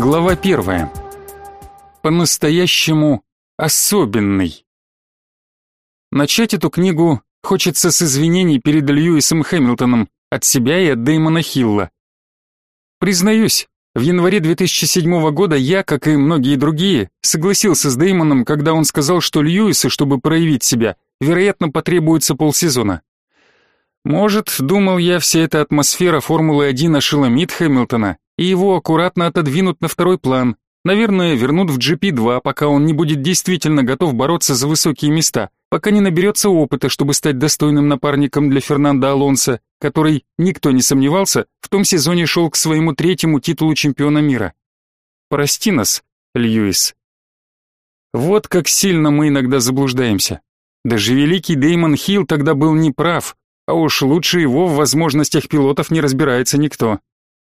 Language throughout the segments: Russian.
Глава первая. По-настоящему особенный. Начать эту книгу хочется с извинений перед Льюисом Хэмилтоном от себя и от Дэймона Хилла. Признаюсь, в январе 2007 года я, как и многие другие, согласился с Дэймоном, когда он сказал, что Льюису, чтобы проявить себя, вероятно, потребуется полсезона. Может, думал я, вся эта атмосфера Формулы-1 ошеломит Хэмилтона, и его аккуратно отодвинут на второй план. Наверное, вернут в GP2, пока он не будет действительно готов бороться за высокие места, пока не наберется опыта, чтобы стать достойным напарником для Фернандо Алонсо, который, никто не сомневался, в том сезоне шел к своему третьему титулу чемпиона мира. Прости нас, Льюис. Вот как сильно мы иногда заблуждаемся. Даже великий Деймон Хилл тогда был неправ, а уж лучше его в возможностях пилотов не разбирается никто.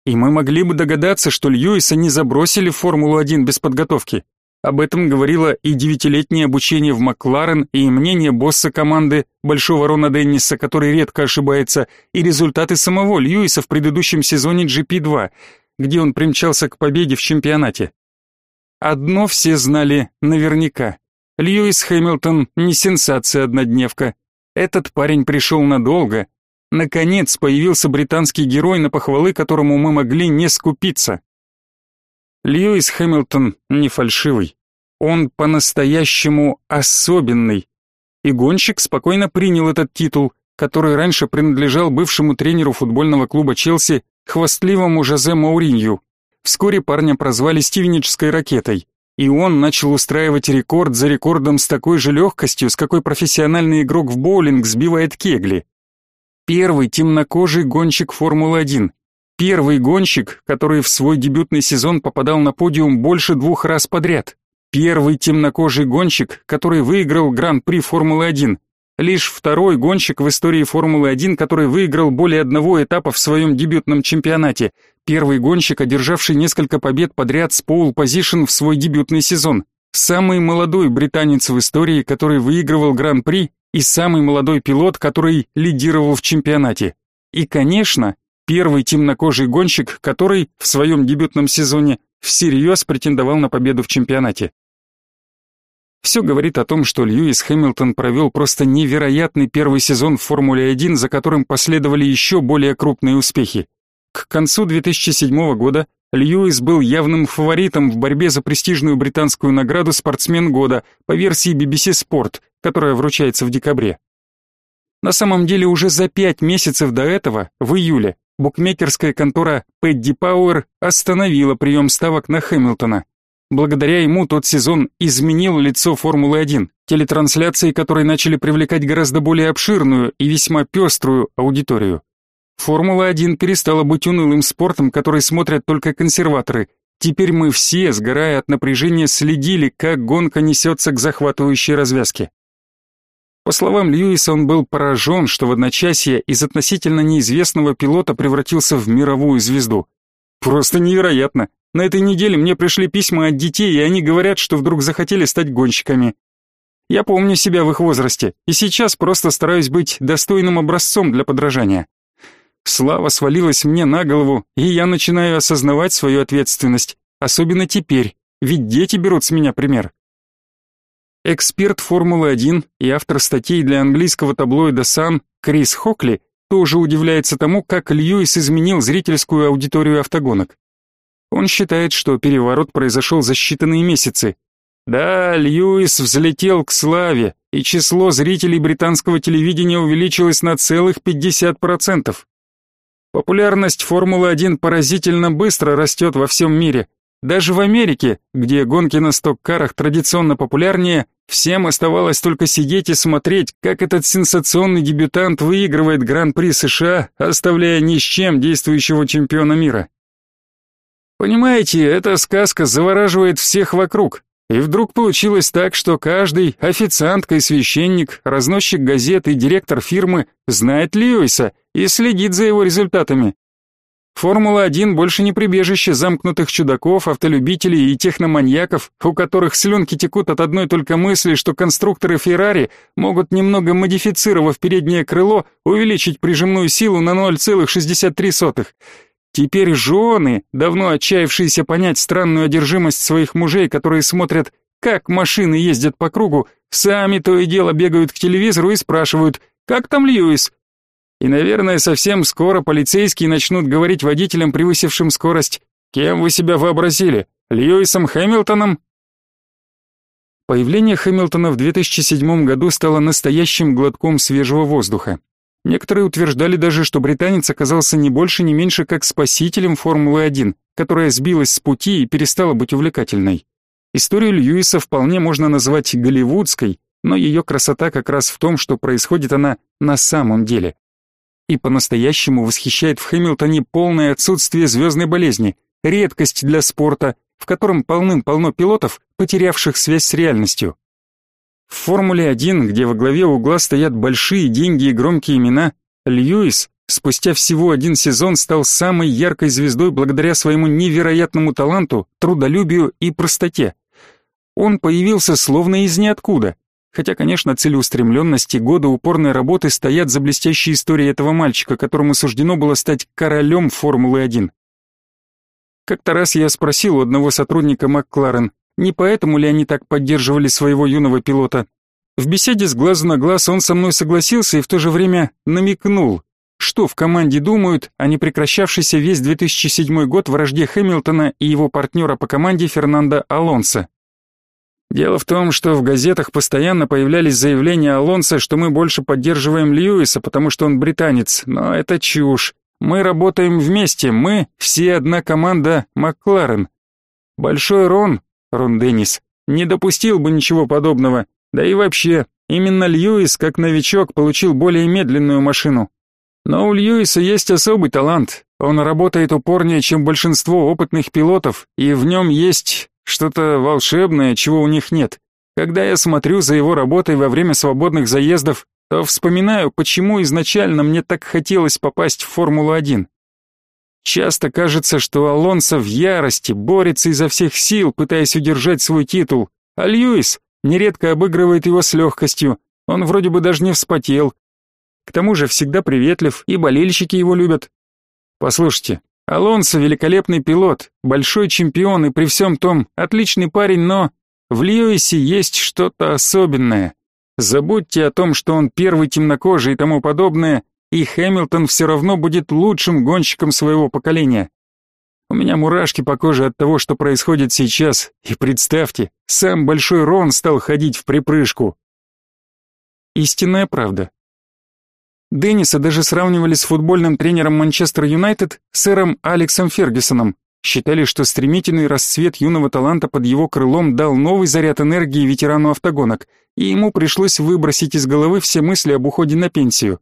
И мы могли бы догадаться, что Льюиса не забросили в Формулу-1 без подготовки. Об этом говорило и девятилетнее обучение в Макларен, и мнение босса команды, Большого Рона Денниса, который редко ошибается, и результаты самого Льюиса в предыдущем сезоне GP2, где он примчался к победе в чемпионате. Одно все знали наверняка. Льюис Хэмилтон не сенсация-однодневка. Этот парень пришел надолго, Наконец появился британский герой, на похвалы которому мы могли не скупиться. Льюис Хэмилтон не фальшивый. Он по-настоящему особенный. И гонщик спокойно принял этот титул, который раньше принадлежал бывшему тренеру футбольного клуба Челси, хвастливому Жозе Мауринью. Вскоре парня прозвали Стивенической ракетой, и он начал устраивать рекорд за рекордом с такой же легкостью, с какой профессиональный игрок в боулинг сбивает кегли. Первый темнокожий гонщик Формулы-1. Первый гонщик, который в свой дебютный сезон попадал на подиум больше двух раз подряд. Первый темнокожий гонщик, который выиграл Гран-при Формулы-1. Лишь второй гонщик в истории Формулы-1, который выиграл более одного этапа в своем дебютном чемпионате. Первый гонщик, одержавший несколько побед подряд с пол-позишн в свой дебютный сезон. Самый молодой британец в истории, который выигрывал Гран-при и самый молодой пилот, который лидировал в чемпионате. И, конечно, первый темнокожий гонщик, который в своем дебютном сезоне всерьез претендовал на победу в чемпионате. Все говорит о том, что Льюис Хэмилтон провел просто невероятный первый сезон в Формуле-1, за которым последовали еще более крупные успехи. К концу 2007 года Льюис был явным фаворитом в борьбе за престижную британскую награду «Спортсмен года» по версии BBC Sport, которая вручается в декабре. На самом деле уже за пять месяцев до этого, в июле, букмекерская контора Пэдди Пауэр остановила прием ставок на Хэмилтона. Благодаря ему тот сезон изменил лицо Формулы-1, телетрансляции которой начали привлекать гораздо более обширную и весьма пеструю аудиторию. Формула-1 перестала быть унылым спортом, который смотрят только консерваторы. Теперь мы все, сгорая от напряжения, следили, как гонка несется к захватывающей развязке. По словам Льюиса, он был поражен, что в одночасье из относительно неизвестного пилота превратился в мировую звезду. Просто невероятно. На этой неделе мне пришли письма от детей, и они говорят, что вдруг захотели стать гонщиками. Я помню себя в их возрасте, и сейчас просто стараюсь быть достойным образцом для подражания. Слава свалилась мне на голову, и я начинаю осознавать свою ответственность, особенно теперь, ведь дети берут с меня пример. Эксперт Формулы-1 и автор статей для английского таблоида Sun Крис Хокли тоже удивляется тому, как Льюис изменил зрительскую аудиторию автогонок. Он считает, что переворот произошел за считанные месяцы. Да, Льюис взлетел к славе, и число зрителей британского телевидения увеличилось на целых 50%. Популярность Формулы-1 поразительно быстро растет во всем мире, даже в Америке, где гонки на сток-карах традиционно популярнее, всем оставалось только сидеть и смотреть, как этот сенсационный дебютант выигрывает Гран-при США, оставляя ни с чем действующего чемпиона мира. Понимаете, эта сказка завораживает всех вокруг. И вдруг получилось так, что каждый официантка и священник, разносчик газет и директор фирмы знает Льюиса и следит за его результатами. Формула-1 больше не прибежище замкнутых чудаков, автолюбителей и техноманьяков, у которых слюнки текут от одной только мысли, что конструкторы Феррари могут немного модифицировав переднее крыло, увеличить прижимную силу на 0,63. Теперь жены, давно отчаявшиеся понять странную одержимость своих мужей, которые смотрят, как машины ездят по кругу, сами то и дело бегают к телевизору и спрашивают, как там Льюис? И, наверное, совсем скоро полицейские начнут говорить водителям, превысившим скорость, кем вы себя вообразили, Льюисом Хэмилтоном? Появление Хэмилтона в 2007 году стало настоящим глотком свежего воздуха. Некоторые утверждали даже, что британец оказался не больше, не меньше, как спасителем Формулы-1, которая сбилась с пути и перестала быть увлекательной. Историю Льюиса вполне можно назвать голливудской, но ее красота как раз в том, что происходит она на самом деле. И по-настоящему восхищает в Хэмилтоне полное отсутствие звездной болезни, редкость для спорта, в котором полным-полно пилотов, потерявших связь с реальностью. В Формуле-1, где во главе угла стоят большие деньги и громкие имена, Льюис спустя всего один сезон стал самой яркой звездой благодаря своему невероятному таланту, трудолюбию и простоте. Он появился словно из ниоткуда, хотя, конечно, целеустремленность и годы упорной работы стоят за блестящей историей этого мальчика, которому суждено было стать королем Формулы-1. Как-то раз я спросил у одного сотрудника Маккларен, не поэтому ли они так поддерживали своего юного пилота? В беседе с глазу на глаз он со мной согласился и в то же время намекнул, что в команде думают о непрекращавшейся весь 2007 год вражде Хэмилтона и его партнера по команде Фернандо Алонсо. Дело в том, что в газетах постоянно появлялись заявления Алонсо, что мы больше поддерживаем Льюиса, потому что он британец, но это чушь. Мы работаем вместе, мы все одна команда Макларен. Большой Рон Рон Деннис, не допустил бы ничего подобного. Да и вообще, именно Льюис, как новичок, получил более медленную машину. Но у Льюиса есть особый талант. Он работает упорнее, чем большинство опытных пилотов, и в нем есть что-то волшебное, чего у них нет. Когда я смотрю за его работой во время свободных заездов, то вспоминаю, почему изначально мне так хотелось попасть в Формулу-1. Часто кажется, что Алонсо в ярости, борется изо всех сил, пытаясь удержать свой титул, а Льюис нередко обыгрывает его с легкостью, он вроде бы даже не вспотел. К тому же всегда приветлив, и болельщики его любят. Послушайте, Алонсо великолепный пилот, большой чемпион и при всем том отличный парень, но в Льюисе есть что-то особенное. Забудьте о том, что он первый темнокожий и тому подобное, и Хэмилтон все равно будет лучшим гонщиком своего поколения. У меня мурашки по коже от того, что происходит сейчас, и представьте, сам Большой Рон стал ходить в припрыжку. Истинная правда. Денниса даже сравнивали с футбольным тренером Манчестер Юнайтед сэром Алексом Фергюсоном. Считали, что стремительный расцвет юного таланта под его крылом дал новый заряд энергии ветерану автогонок, и ему пришлось выбросить из головы все мысли об уходе на пенсию.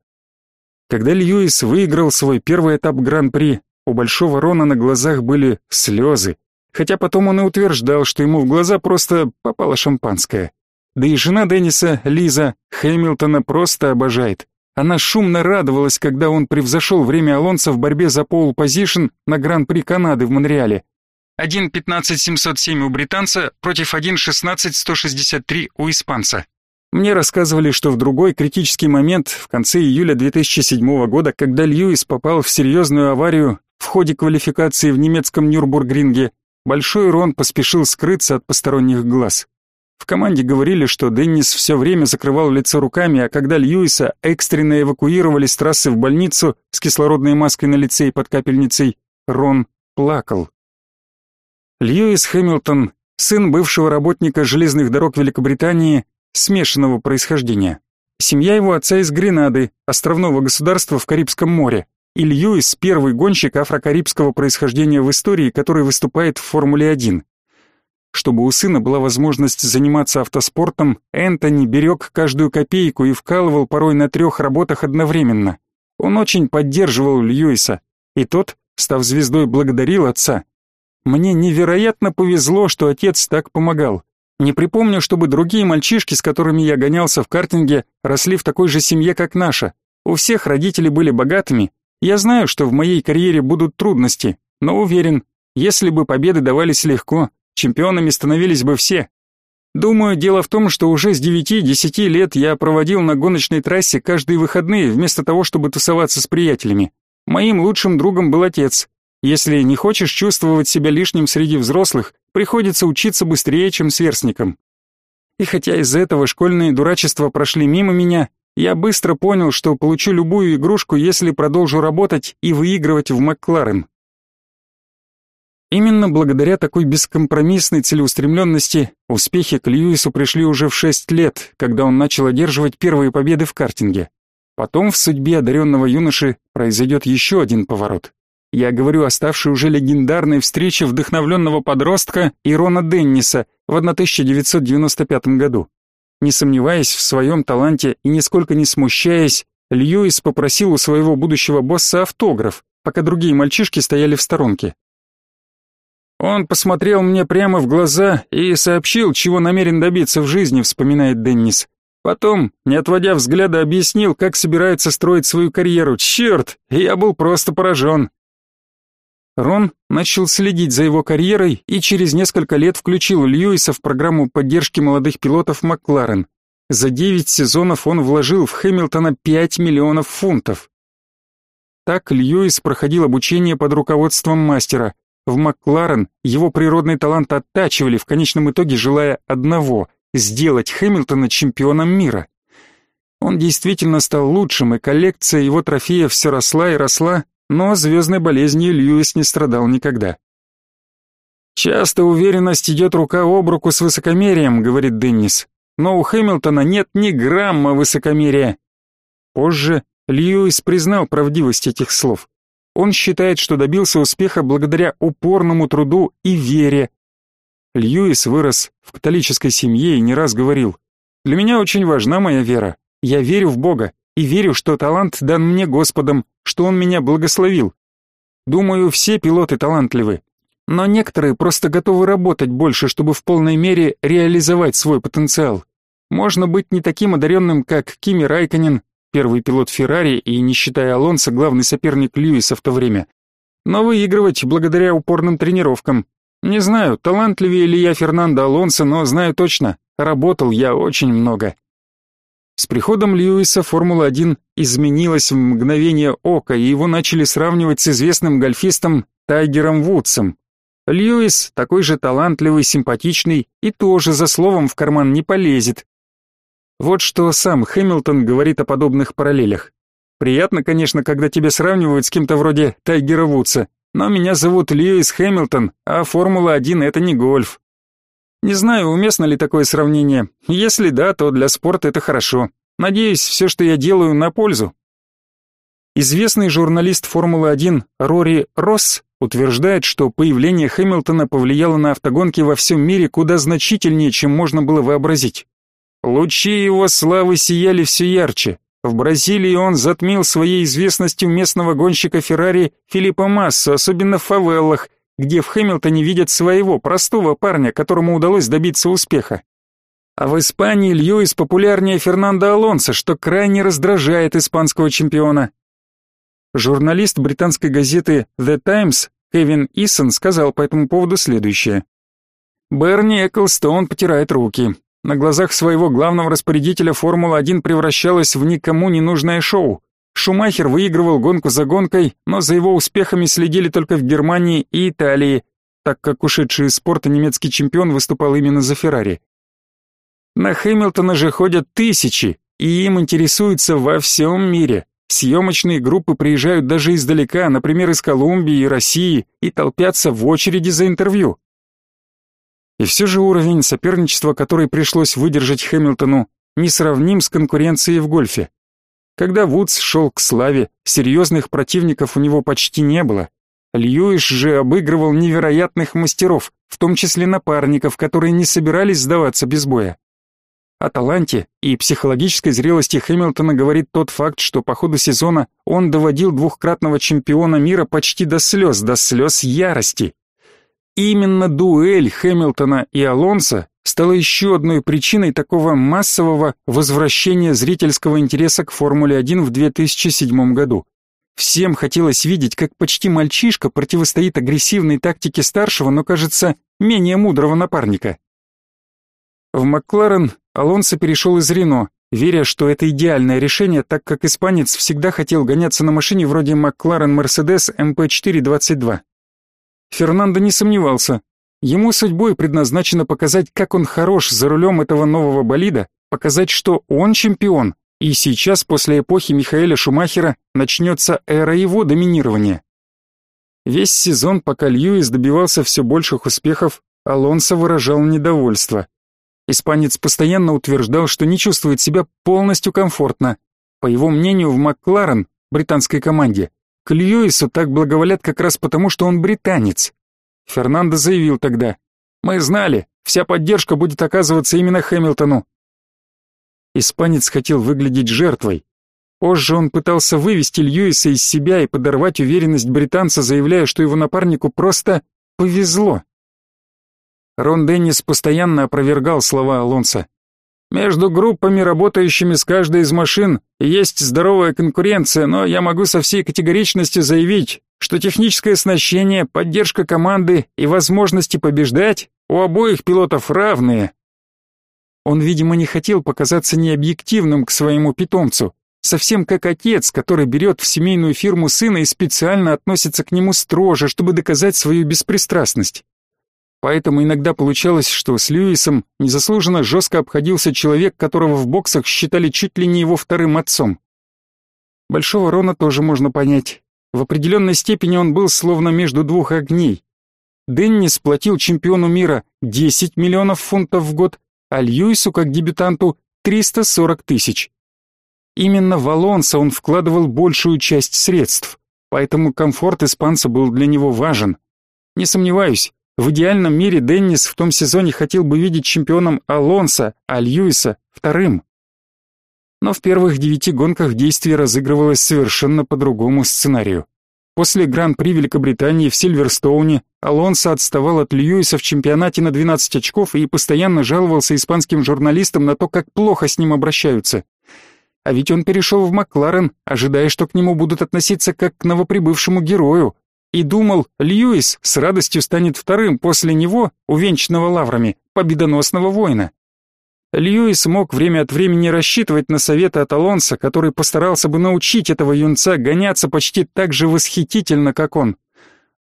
Когда Льюис выиграл свой первый этап Гран-при, у Большого Рона на глазах были слезы, хотя потом он и утверждал, что ему в глаза просто попало шампанское. Да и жена Денниса, Лиза, Хэмилтона просто обожает. Она шумно радовалась, когда он превзошел время Алонса в борьбе за пол-позишн на Гран-при Канады в Монреале. 1.15.707 у британца против 1.16.163 у испанца. Мне рассказывали, что в другой критический момент, в конце июля 2007 года, когда Льюис попал в серьезную аварию в ходе квалификации в немецком Нюрбургринге, Большой Рон поспешил скрыться от посторонних глаз. В команде говорили, что Деннис все время закрывал лицо руками, а когда Льюиса экстренно эвакуировали с трассы в больницу с кислородной маской на лице и под капельницей, Рон плакал. Льюис Хэмилтон, сын бывшего работника железных дорог Великобритании, смешанного происхождения. Семья его отца из Гренады, островного государства в Карибском море. И Льюис – первый гонщик афрокарибского происхождения в истории, который выступает в Формуле-1. Чтобы у сына была возможность заниматься автоспортом, Энтони берег каждую копейку и вкалывал порой на трех работах одновременно. Он очень поддерживал Льюиса, и тот, став звездой, благодарил отца. Мне невероятно повезло, что отец так помогал. Не припомню, чтобы другие мальчишки, с которыми я гонялся в картинге, росли в такой же семье, как наша. У всех родители были богатыми. Я знаю, что в моей карьере будут трудности, но уверен, если бы победы давались легко, чемпионами становились бы все. Думаю, дело в том, что уже с 9-10 лет я проводил на гоночной трассе каждые выходные, вместо того, чтобы тусоваться с приятелями. Моим лучшим другом был отец. Если не хочешь чувствовать себя лишним среди взрослых, приходится учиться быстрее, чем сверстникам. И хотя из-за этого школьные дурачества прошли мимо меня, я быстро понял, что получу любую игрушку, если продолжу работать и выигрывать в Макларен. Именно благодаря такой бескомпромиссной целеустремленности успехи к Льюису пришли уже в шесть лет, когда он начал одерживать первые победы в картинге. Потом в судьбе одаренного юноши произойдет еще один поворот. Я говорю о ставшей уже легендарной встрече вдохновленного подростка Ирона Денниса в 1995 году. Не сомневаясь в своем таланте и нисколько не смущаясь, Льюис попросил у своего будущего босса автограф, пока другие мальчишки стояли в сторонке. Он посмотрел мне прямо в глаза и сообщил, чего намерен добиться в жизни, вспоминает Деннис. Потом, не отводя взгляда, объяснил, как собирается строить свою карьеру. Черт, я был просто поражен. Рон начал следить за его карьерой и через несколько лет включил Льюиса в программу поддержки молодых пилотов Макларен. За девять сезонов он вложил в Хэмилтона 5 миллионов фунтов. Так Льюис проходил обучение под руководством мастера, в Макларен его природный талант оттачивали, в конечном итоге желая одного — сделать Хэмилтона чемпионом мира. Он действительно стал лучшим, и коллекция его трофеев все росла и росла, но звездной болезнью Льюис не страдал никогда. «Часто уверенность идет рука об руку с высокомерием», — говорит Деннис. «Но у Хэмилтона нет ни грамма высокомерия». Позже Льюис признал правдивость этих слов. Он считает, что добился успеха благодаря упорному труду и вере. Льюис вырос в католической семье и не раз говорил, «Для меня очень важна моя вера. Я верю в Бога и верю, что талант дан мне Господом, что Он меня благословил. Думаю, все пилоты талантливы, но некоторые просто готовы работать больше, чтобы в полной мере реализовать свой потенциал. Можно быть не таким одаренным, как Кими Райконен, первый пилот Феррари и, не считая Алонса, главный соперник Льюиса в то время. Но выигрывать благодаря упорным тренировкам. Не знаю, талантливее ли я Фернандо Алонсо, но знаю точно, работал я очень много. С приходом Льюиса Формула-1 изменилась в мгновение ока, и его начали сравнивать с известным гольфистом Тайгером Вудсом. Льюис такой же талантливый, симпатичный и тоже за словом в карман не полезет, вот что сам Хэмилтон говорит о подобных параллелях. Приятно, конечно, когда тебя сравнивают с кем-то вроде Тайгера Вудса, но меня зовут Льюис Хэмилтон, а Формула-1 это не гольф. Не знаю, уместно ли такое сравнение. Если да, то для спорта это хорошо. Надеюсь, все, что я делаю, на пользу. Известный журналист Формулы-1 Рори Росс утверждает, что появление Хэмилтона повлияло на автогонки во всем мире куда значительнее, чем можно было вообразить. Лучи его славы сияли все ярче. В Бразилии он затмил своей известностью местного гонщика Феррари Филиппа Массу, особенно в фавелах, где в Хэмилтоне видят своего простого парня, которому удалось добиться успеха. А в Испании Льюис популярнее Фернандо Алонсо, что крайне раздражает испанского чемпиона. Журналист британской газеты The Times Кевин Исон сказал по этому поводу следующее. Берни Эклстоун потирает руки. На глазах своего главного распорядителя Формула-1 превращалась в никому не нужное шоу. Шумахер выигрывал гонку за гонкой, но за его успехами следили только в Германии и Италии, так как ушедший из спорта немецкий чемпион выступал именно за Феррари. На Хэмилтона же ходят тысячи, и им интересуются во всем мире. Съемочные группы приезжают даже издалека, например, из Колумбии и России, и толпятся в очереди за интервью. И все же уровень соперничества, который пришлось выдержать Хэмилтону, несравним с конкуренцией в гольфе. Когда Вудс шел к славе, серьезных противников у него почти не было. Льюиш же обыгрывал невероятных мастеров, в том числе напарников, которые не собирались сдаваться без боя. О таланте и психологической зрелости Хэмилтона говорит тот факт, что по ходу сезона он доводил двухкратного чемпиона мира почти до слез, до слез ярости. Именно дуэль Хэмилтона и Алонсо стала еще одной причиной такого массового возвращения зрительского интереса к Формуле-1 в 2007 году. Всем хотелось видеть, как почти мальчишка противостоит агрессивной тактике старшего, но, кажется, менее мудрого напарника. В Макларен Алонсо перешел из Рено, веря, что это идеальное решение, так как испанец всегда хотел гоняться на машине вроде Макларен Мерседес МП4-22. Фернандо не сомневался. Ему судьбой предназначено показать, как он хорош за рулем этого нового болида, показать, что он чемпион, и сейчас, после эпохи Михаэля Шумахера, начнется эра его доминирования. Весь сезон, пока Льюис добивался все больших успехов, Алонсо выражал недовольство. Испанец постоянно утверждал, что не чувствует себя полностью комфортно. По его мнению, в Макларен, британской команде, к Льюису так благоволят как раз потому, что он британец. Фернандо заявил тогда, «Мы знали, вся поддержка будет оказываться именно Хэмилтону». Испанец хотел выглядеть жертвой, Позже он пытался вывести Льюиса из себя и подорвать уверенность британца, заявляя, что его напарнику просто повезло. Рон Деннис постоянно опровергал слова Алонса. Между группами, работающими с каждой из машин, есть здоровая конкуренция, но я могу со всей категоричностью заявить, что техническое оснащение, поддержка команды и возможности побеждать у обоих пилотов равные. Он, видимо, не хотел показаться необъективным к своему питомцу, Совсем как отец, который берет в семейную фирму сына и специально относится к нему строже, чтобы доказать свою беспристрастность. Поэтому иногда получалось, что с Льюисом незаслуженно жестко обходился человек, которого в боксах считали чуть ли не его вторым отцом. Большого Рона тоже можно понять. В определенной степени он был словно между двух огней. Деннис платил чемпиону мира 10 миллионов фунтов в год, а Льюису, как дебютанту, 340 тысяч. Именно в Алонсо он вкладывал большую часть средств, поэтому комфорт испанца был для него важен. Не сомневаюсь, в идеальном мире Деннис в том сезоне хотел бы видеть чемпионом Алонсо, а Льюиса вторым. Но в первых девяти гонках действие разыгрывалось совершенно по другому сценарию. После Гран-при Великобритании в Сильверстоуне Алонсо отставал от Льюиса в чемпионате на 12 очков и постоянно жаловался испанским журналистам на то, как плохо с ним обращаются. А ведь он перешел в Макларен, ожидая, что к нему будут относиться как к новоприбывшему герою, и думал, Льюис с радостью станет вторым после него, увенчанного лаврами, победоносного воина. Льюис мог время от времени рассчитывать на советы от Алонса, который постарался бы научить этого юнца гоняться почти так же восхитительно, как он.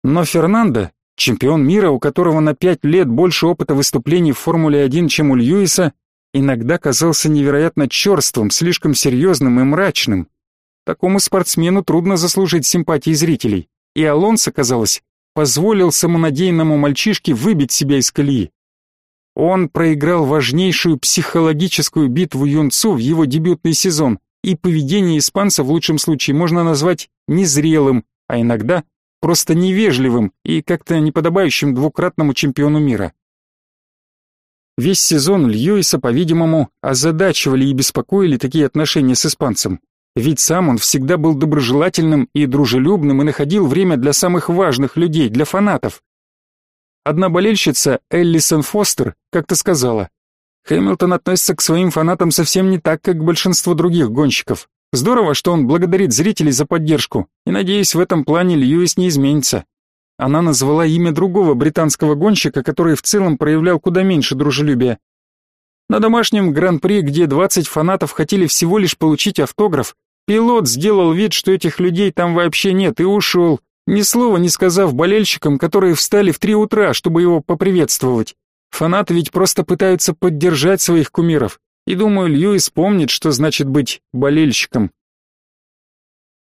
Но Фернандо, чемпион мира, у которого на пять лет больше опыта выступлений в Формуле-1, чем у Льюиса, иногда казался невероятно черствым, слишком серьезным и мрачным. Такому спортсмену трудно заслужить симпатии зрителей, и Алонсо, казалось, позволил самонадеянному мальчишке выбить себя из колеи. Он проиграл важнейшую психологическую битву юнцу в его дебютный сезон, и поведение испанца в лучшем случае можно назвать незрелым, а иногда просто невежливым и как-то неподобающим двукратному чемпиону мира. Весь сезон Льюиса, по-видимому, озадачивали и беспокоили такие отношения с испанцем. Ведь сам он всегда был доброжелательным и дружелюбным и находил время для самых важных людей, для фанатов. Одна болельщица, Эллисон Фостер, как-то сказала, «Хэмилтон относится к своим фанатам совсем не так, как большинство других гонщиков. Здорово, что он благодарит зрителей за поддержку, и, надеюсь, в этом плане Льюис не изменится. Она назвала имя другого британского гонщика, который в целом проявлял куда меньше дружелюбия. На домашнем гран-при, где 20 фанатов хотели всего лишь получить автограф, пилот сделал вид, что этих людей там вообще нет, и ушел, ни слова не сказав болельщикам, которые встали в три утра, чтобы его поприветствовать. Фанаты ведь просто пытаются поддержать своих кумиров, и думаю, Льюис помнит, что значит быть болельщиком.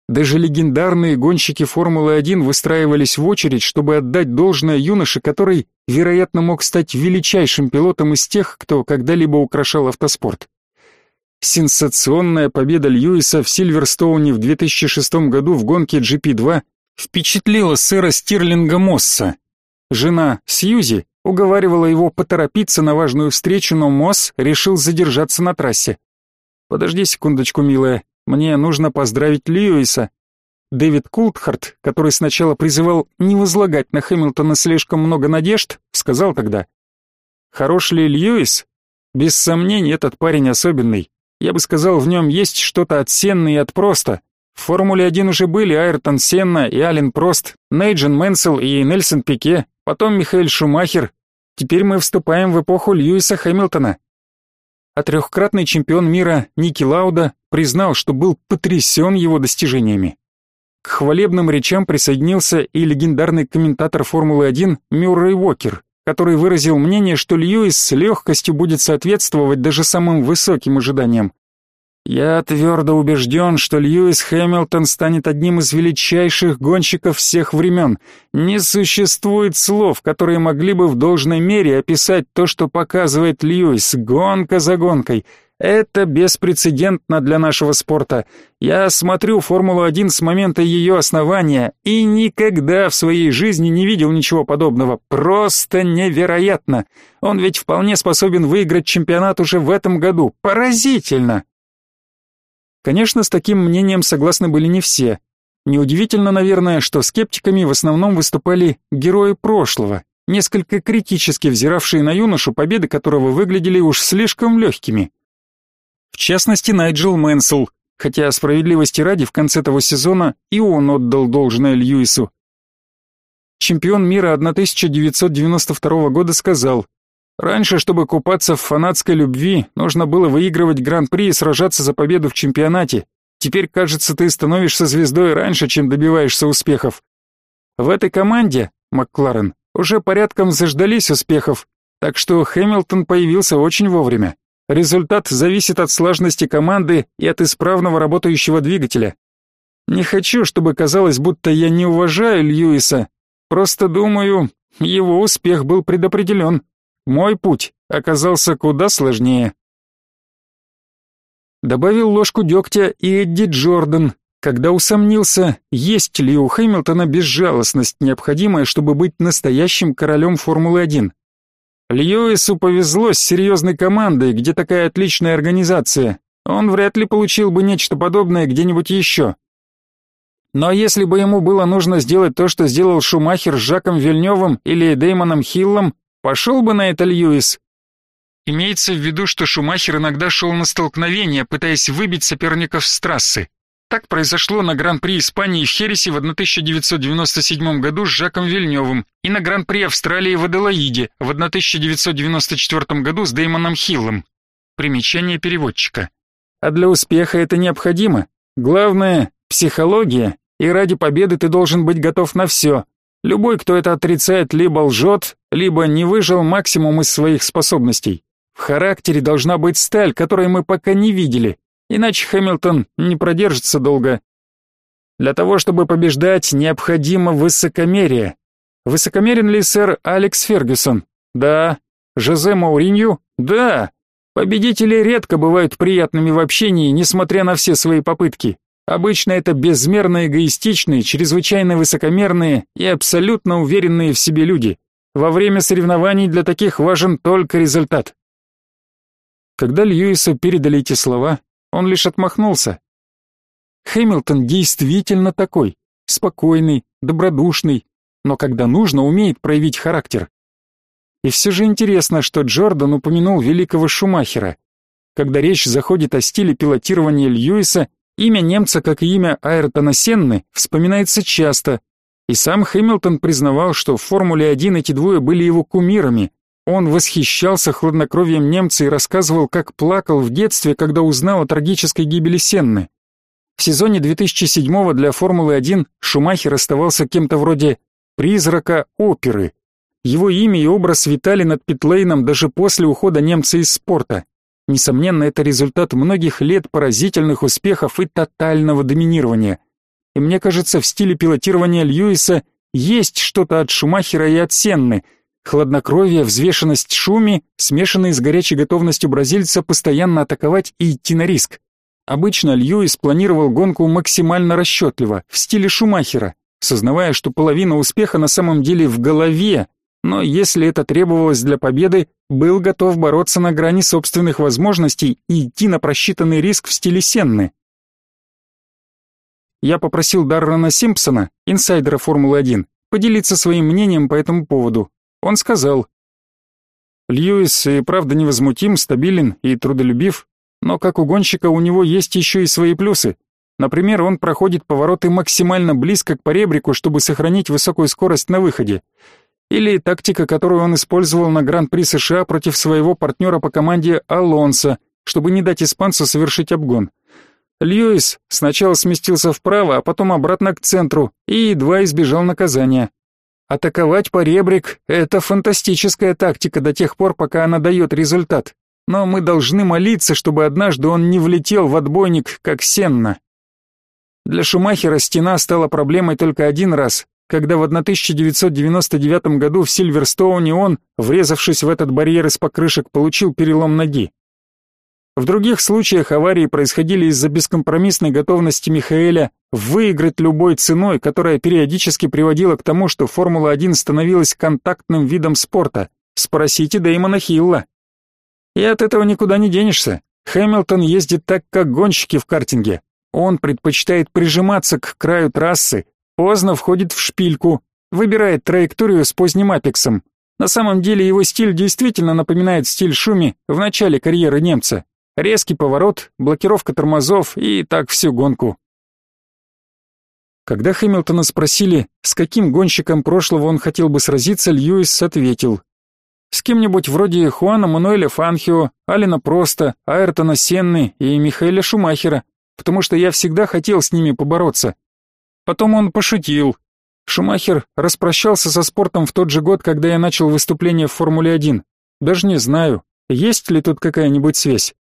Даже легендарные гонщики Формулы-1 выстраивались в очередь, чтобы отдать должное юноше, который, вероятно, мог стать величайшим пилотом из тех, кто когда-либо украшал автоспорт. Сенсационная победа Льюиса в Сильверстоуне в 2006 году в гонке GP2 впечатлила сэра Стирлинга Мосса. Жена Сьюзи уговаривала его поторопиться на важную встречу, но Мосс решил задержаться на трассе. «Подожди секундочку, милая, мне нужно поздравить Льюиса. Дэвид Култхарт, который сначала призывал не возлагать на Хэмилтона слишком много надежд, сказал тогда, «Хорош ли Льюис? Без сомнений, этот парень особенный. Я бы сказал, в нем есть что-то от Сенны и от Проста. В Формуле-1 уже были Айртон Сенна и Ален Прост, Нейджин Мэнсел и Нельсон Пике, потом Михаэль Шумахер. Теперь мы вступаем в эпоху Льюиса Хэмилтона а трехкратный чемпион мира Ники Лауда признал, что был потрясен его достижениями. К хвалебным речам присоединился и легендарный комментатор Формулы-1 Мюррей Уокер, который выразил мнение, что Льюис с легкостью будет соответствовать даже самым высоким ожиданиям. Я твердо убежден, что Льюис Хэмилтон станет одним из величайших гонщиков всех времен. Не существует слов, которые могли бы в должной мере описать то, что показывает Льюис, гонка за гонкой. Это беспрецедентно для нашего спорта. Я смотрю Формулу-1 с момента ее основания и никогда в своей жизни не видел ничего подобного. Просто невероятно. Он ведь вполне способен выиграть чемпионат уже в этом году. Поразительно. Конечно, с таким мнением согласны были не все. Неудивительно, наверное, что скептиками в основном выступали герои прошлого, несколько критически взиравшие на юношу, победы которого выглядели уж слишком легкими. В частности, Найджел Мэнсел, хотя справедливости ради в конце того сезона и он отдал должное Льюису. Чемпион мира 1992 года сказал, Раньше, чтобы купаться в фанатской любви, нужно было выигрывать гран-при и сражаться за победу в чемпионате. Теперь, кажется, ты становишься звездой раньше, чем добиваешься успехов. В этой команде, Макларен, уже порядком заждались успехов, так что Хэмилтон появился очень вовремя. Результат зависит от слаженности команды и от исправного работающего двигателя. Не хочу, чтобы казалось, будто я не уважаю Льюиса. Просто думаю, его успех был предопределен. Мой путь оказался куда сложнее. Добавил ложку дегтя и Эдди Джордан, когда усомнился, есть ли у Хэмилтона безжалостность, необходимая, чтобы быть настоящим королем Формулы-1. Льюису повезло с серьезной командой, где такая отличная организация. Он вряд ли получил бы нечто подобное где-нибудь еще. Но если бы ему было нужно сделать то, что сделал Шумахер с Жаком Вильневым или Деймоном Хиллом, Пошел бы на это Льюис. Имеется в виду, что Шумахер иногда шел на столкновение, пытаясь выбить соперников с трассы. Так произошло на Гран-при Испании в Хересе в 1997 году с Жаком Вильневым и на Гран-при Австралии в Аделаиде в 1994 году с Деймоном Хиллом. Примечание переводчика. А для успеха это необходимо. Главное – психология, и ради победы ты должен быть готов на все, Любой, кто это отрицает, либо лжет, либо не выжил максимум из своих способностей. В характере должна быть сталь, которой мы пока не видели, иначе Хэмилтон не продержится долго. Для того, чтобы побеждать, необходимо высокомерие. Высокомерен ли сэр Алекс Фергюсон? Да. Жозе Мауринью? Да. Победители редко бывают приятными в общении, несмотря на все свои попытки. Обычно это безмерно эгоистичные, чрезвычайно высокомерные и абсолютно уверенные в себе люди. Во время соревнований для таких важен только результат. Когда Льюису передали эти слова, он лишь отмахнулся. Хэмилтон действительно такой, спокойный, добродушный, но когда нужно, умеет проявить характер. И все же интересно, что Джордан упомянул великого Шумахера. Когда речь заходит о стиле пилотирования Льюиса, Имя немца, как и имя Айртона Сенны, вспоминается часто, и сам Хэмилтон признавал, что в Формуле-1 эти двое были его кумирами. Он восхищался хладнокровием немца и рассказывал, как плакал в детстве, когда узнал о трагической гибели Сенны. В сезоне 2007 для Формулы-1 Шумахер оставался кем-то вроде «призрака оперы». Его имя и образ витали над Питлейном даже после ухода немца из спорта. Несомненно, это результат многих лет поразительных успехов и тотального доминирования. И мне кажется, в стиле пилотирования Льюиса есть что-то от Шумахера и от Сенны. Хладнокровие, взвешенность шуми, смешанные с горячей готовностью бразильца постоянно атаковать и идти на риск. Обычно Льюис планировал гонку максимально расчетливо, в стиле Шумахера, сознавая, что половина успеха на самом деле в голове, но если это требовалось для победы, был готов бороться на грани собственных возможностей и идти на просчитанный риск в стиле Сенны. Я попросил Даррена Симпсона, инсайдера Формулы-1, поделиться своим мнением по этому поводу. Он сказал, «Льюис и правда невозмутим, стабилен и трудолюбив, но как у гонщика у него есть еще и свои плюсы. Например, он проходит повороты максимально близко к поребрику, чтобы сохранить высокую скорость на выходе. Или тактика, которую он использовал на Гран-при США против своего партнера по команде Алонсо, чтобы не дать испанцу совершить обгон. Льюис сначала сместился вправо, а потом обратно к центру и едва избежал наказания. Атаковать по ребрик — это фантастическая тактика до тех пор, пока она дает результат. Но мы должны молиться, чтобы однажды он не влетел в отбойник, как Сенна. Для Шумахера стена стала проблемой только один раз, когда в 1999 году в Сильверстоуне он, врезавшись в этот барьер из покрышек, получил перелом ноги. В других случаях аварии происходили из-за бескомпромиссной готовности Михаэля выиграть любой ценой, которая периодически приводила к тому, что Формула-1 становилась контактным видом спорта. Спросите Дэймона Хилла. И от этого никуда не денешься. Хэмилтон ездит так, как гонщики в картинге. Он предпочитает прижиматься к краю трассы, поздно входит в шпильку, выбирает траекторию с поздним апексом. На самом деле его стиль действительно напоминает стиль Шуми в начале карьеры немца. Резкий поворот, блокировка тормозов и так всю гонку. Когда Хэмилтона спросили, с каким гонщиком прошлого он хотел бы сразиться, Льюис ответил. С кем-нибудь вроде Хуана Мануэля Фанхио, Алина Проста, Айртона Сенны и Михаэля Шумахера, потому что я всегда хотел с ними побороться. Потом он пошутил. Шумахер распрощался со спортом в тот же год, когда я начал выступление в Формуле-1. Даже не знаю, есть ли тут какая-нибудь связь.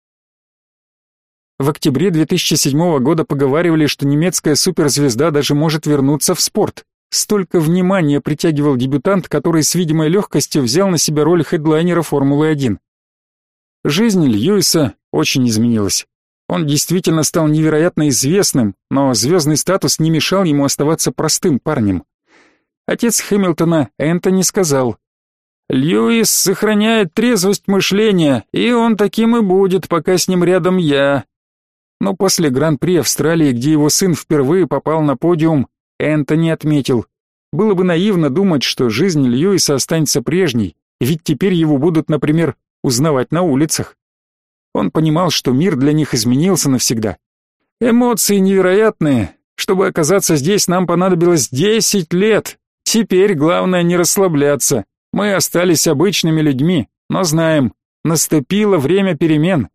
В октябре 2007 года поговаривали, что немецкая суперзвезда даже может вернуться в спорт. Столько внимания притягивал дебютант, который с видимой легкостью взял на себя роль хедлайнера Формулы-1. Жизнь Льюиса очень изменилась. Он действительно стал невероятно известным, но звездный статус не мешал ему оставаться простым парнем. Отец Хэмилтона, Энтони, сказал, «Льюис сохраняет трезвость мышления, и он таким и будет, пока с ним рядом я». Но после Гран-при Австралии, где его сын впервые попал на подиум, Энтони отметил, было бы наивно думать, что жизнь Льюиса останется прежней, ведь теперь его будут, например, узнавать на улицах. Он понимал, что мир для них изменился навсегда. Эмоции невероятные. Чтобы оказаться здесь, нам понадобилось десять лет. Теперь главное не расслабляться. Мы остались обычными людьми, но знаем, наступило время перемен.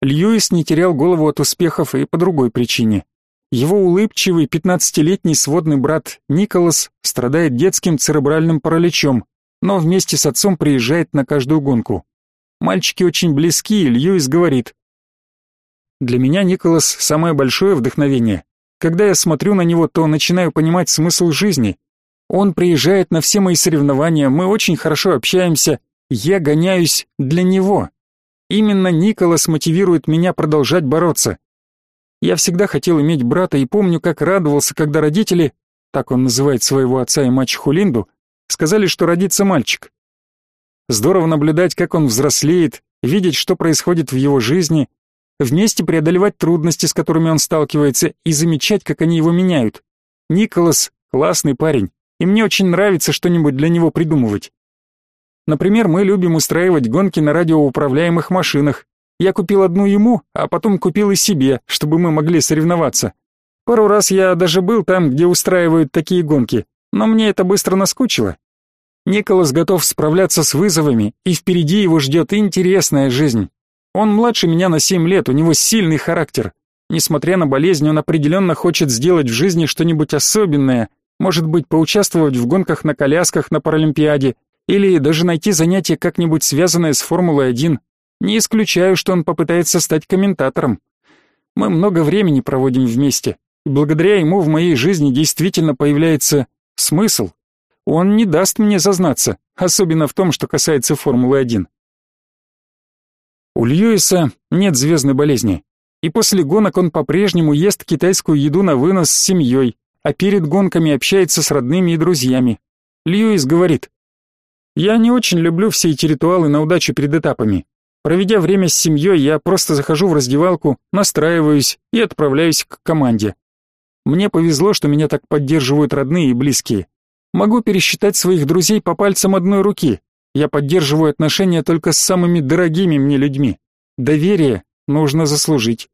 Льюис не терял голову от успехов и по другой причине. Его улыбчивый пятнадцатилетний сводный брат Николас страдает детским церебральным параличом, но вместе с отцом приезжает на каждую гонку. Мальчики очень близки, и Льюис говорит. Для меня Николас самое большое вдохновение. Когда я смотрю на него, то начинаю понимать смысл жизни. Он приезжает на все мои соревнования, мы очень хорошо общаемся. Я гоняюсь для него. Именно Николас мотивирует меня продолжать бороться. Я всегда хотел иметь брата и помню, как радовался, когда родители, так он называет своего отца и мачеху Линду, сказали, что родится мальчик. Здорово наблюдать, как он взрослеет, видеть, что происходит в его жизни, вместе преодолевать трудности, с которыми он сталкивается, и замечать, как они его меняют. Николас — классный парень, и мне очень нравится что-нибудь для него придумывать. Например, мы любим устраивать гонки на радиоуправляемых машинах. Я купил одну ему, а потом купил и себе, чтобы мы могли соревноваться. Пару раз я даже был там, где устраивают такие гонки, но мне это быстро наскучило, Николас готов справляться с вызовами, и впереди его ждет интересная жизнь. Он младше меня на семь лет, у него сильный характер. Несмотря на болезнь, он определенно хочет сделать в жизни что-нибудь особенное, может быть, поучаствовать в гонках на колясках на Паралимпиаде, или даже найти занятие как-нибудь связанное с Формулой-1. Не исключаю, что он попытается стать комментатором. Мы много времени проводим вместе, и благодаря ему в моей жизни действительно появляется смысл. Он не даст мне зазнаться, особенно в том, что касается Формулы-1. У Льюиса нет звездной болезни, и после гонок он по-прежнему ест китайскую еду на вынос с семьей, а перед гонками общается с родными и друзьями. Льюис говорит, «Я не очень люблю все эти ритуалы на удачу перед этапами. Проведя время с семьей, я просто захожу в раздевалку, настраиваюсь и отправляюсь к команде. Мне повезло, что меня так поддерживают родные и близкие. Могу пересчитать своих друзей по пальцам одной руки. Я поддерживаю отношения только с самыми дорогими мне людьми. Доверие нужно заслужить.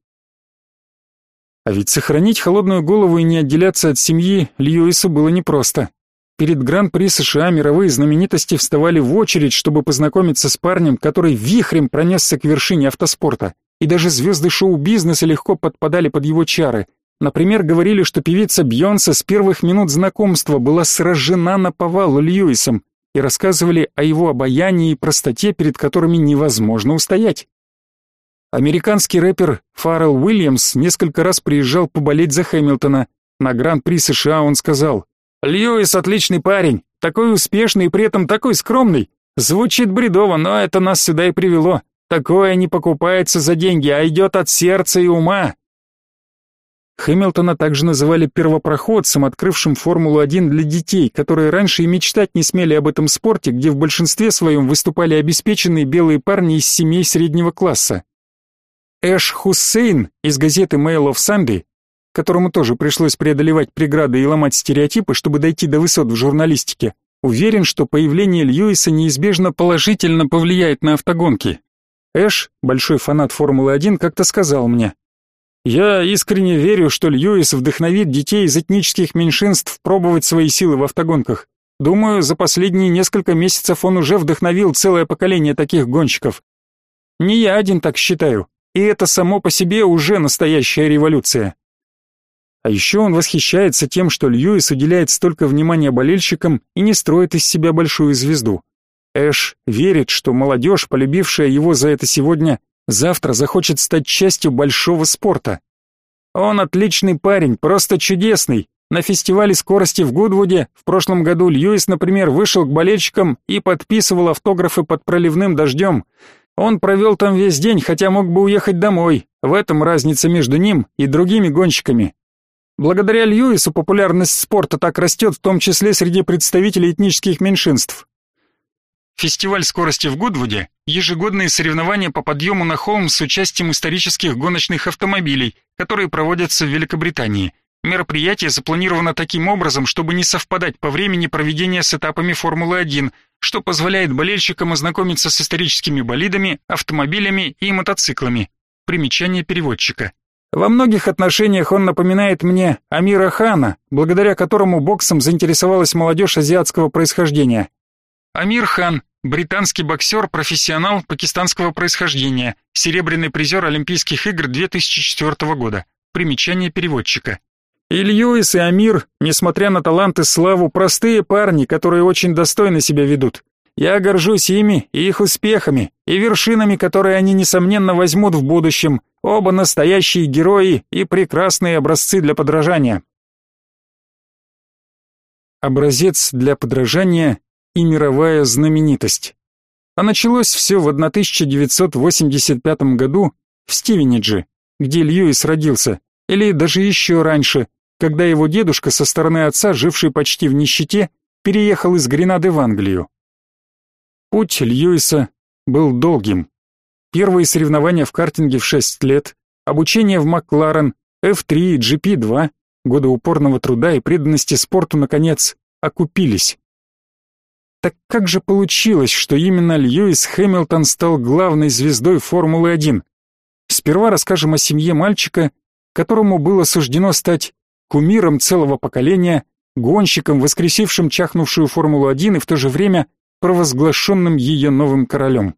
А ведь сохранить холодную голову и не отделяться от семьи Льюису было непросто. Перед Гран-при США мировые знаменитости вставали в очередь, чтобы познакомиться с парнем, который вихрем пронесся к вершине автоспорта. и даже звезды шоу-бизнеса легко подпадали под его чары. Например, говорили, что певица Бьонсе с первых минут знакомства была сражена на повал Льюисом, и рассказывали о его обаянии и простоте, перед которыми невозможно устоять. Американский рэпер Фаррелл Уильямс несколько раз приезжал поболеть за Хэмилтона. На Гран-при США он сказал, «Льюис отличный парень, такой успешный и при этом такой скромный. Звучит бредово, но это нас сюда и привело. Такое не покупается за деньги, а идет от сердца и ума. Хэмилтона также называли первопроходцем, открывшим Формулу-1 для детей, которые раньше и мечтать не смели об этом спорте, где в большинстве своем выступали обеспеченные белые парни из семей среднего класса. Эш Хуссейн из газеты Mail of Sunday, которому тоже пришлось преодолевать преграды и ломать стереотипы, чтобы дойти до высот в журналистике, уверен, что появление Льюиса неизбежно положительно повлияет на автогонки. Эш, большой фанат Формулы-1, как-то сказал мне, я искренне верю, что Льюис вдохновит детей из этнических меньшинств пробовать свои силы в автогонках. Думаю, за последние несколько месяцев он уже вдохновил целое поколение таких гонщиков. Не я один так считаю, и это само по себе уже настоящая революция. А еще он восхищается тем, что Льюис уделяет столько внимания болельщикам и не строит из себя большую звезду. Эш верит, что молодежь, полюбившая его за это сегодня, Завтра захочет стать частью большого спорта. Он отличный парень, просто чудесный. На фестивале скорости в Гудвуде в прошлом году Льюис, например, вышел к болельщикам и подписывал автографы под проливным дождем. Он провел там весь день, хотя мог бы уехать домой. В этом разница между ним и другими гонщиками. Благодаря Льюису популярность спорта так растет, в том числе среди представителей этнических меньшинств. Фестиваль скорости в Гудвуде – ежегодные соревнования по подъему на холм с участием исторических гоночных автомобилей, которые проводятся в Великобритании. Мероприятие запланировано таким образом, чтобы не совпадать по времени проведения с этапами Формулы-1, что позволяет болельщикам ознакомиться с историческими болидами, автомобилями и мотоциклами. Примечание переводчика. Во многих отношениях он напоминает мне Амира Хана, благодаря которому боксом заинтересовалась молодежь азиатского происхождения. Амир Хан, британский боксер, профессионал пакистанского происхождения, серебряный призер Олимпийских игр 2004 года. Примечание переводчика. И и Амир, несмотря на талант и славу, простые парни, которые очень достойно себя ведут. Я горжусь ими и их успехами, и вершинами, которые они, несомненно, возьмут в будущем. Оба настоящие герои и прекрасные образцы для подражания. Образец для подражания и мировая знаменитость. А началось все в 1985 году в Стивенидже, где Льюис родился, или даже еще раньше, когда его дедушка со стороны отца, живший почти в нищете, переехал из Гренады в Англию. Путь Льюиса был долгим. Первые соревнования в картинге в 6 лет, обучение в Макларен, F3 и GP2, годы упорного труда и преданности спорту, наконец, окупились. Так как же получилось, что именно Льюис Хэмилтон стал главной звездой Формулы-1? Сперва расскажем о семье мальчика, которому было суждено стать кумиром целого поколения, гонщиком, воскресившим чахнувшую Формулу-1 и в то же время провозглашенным ее новым королем.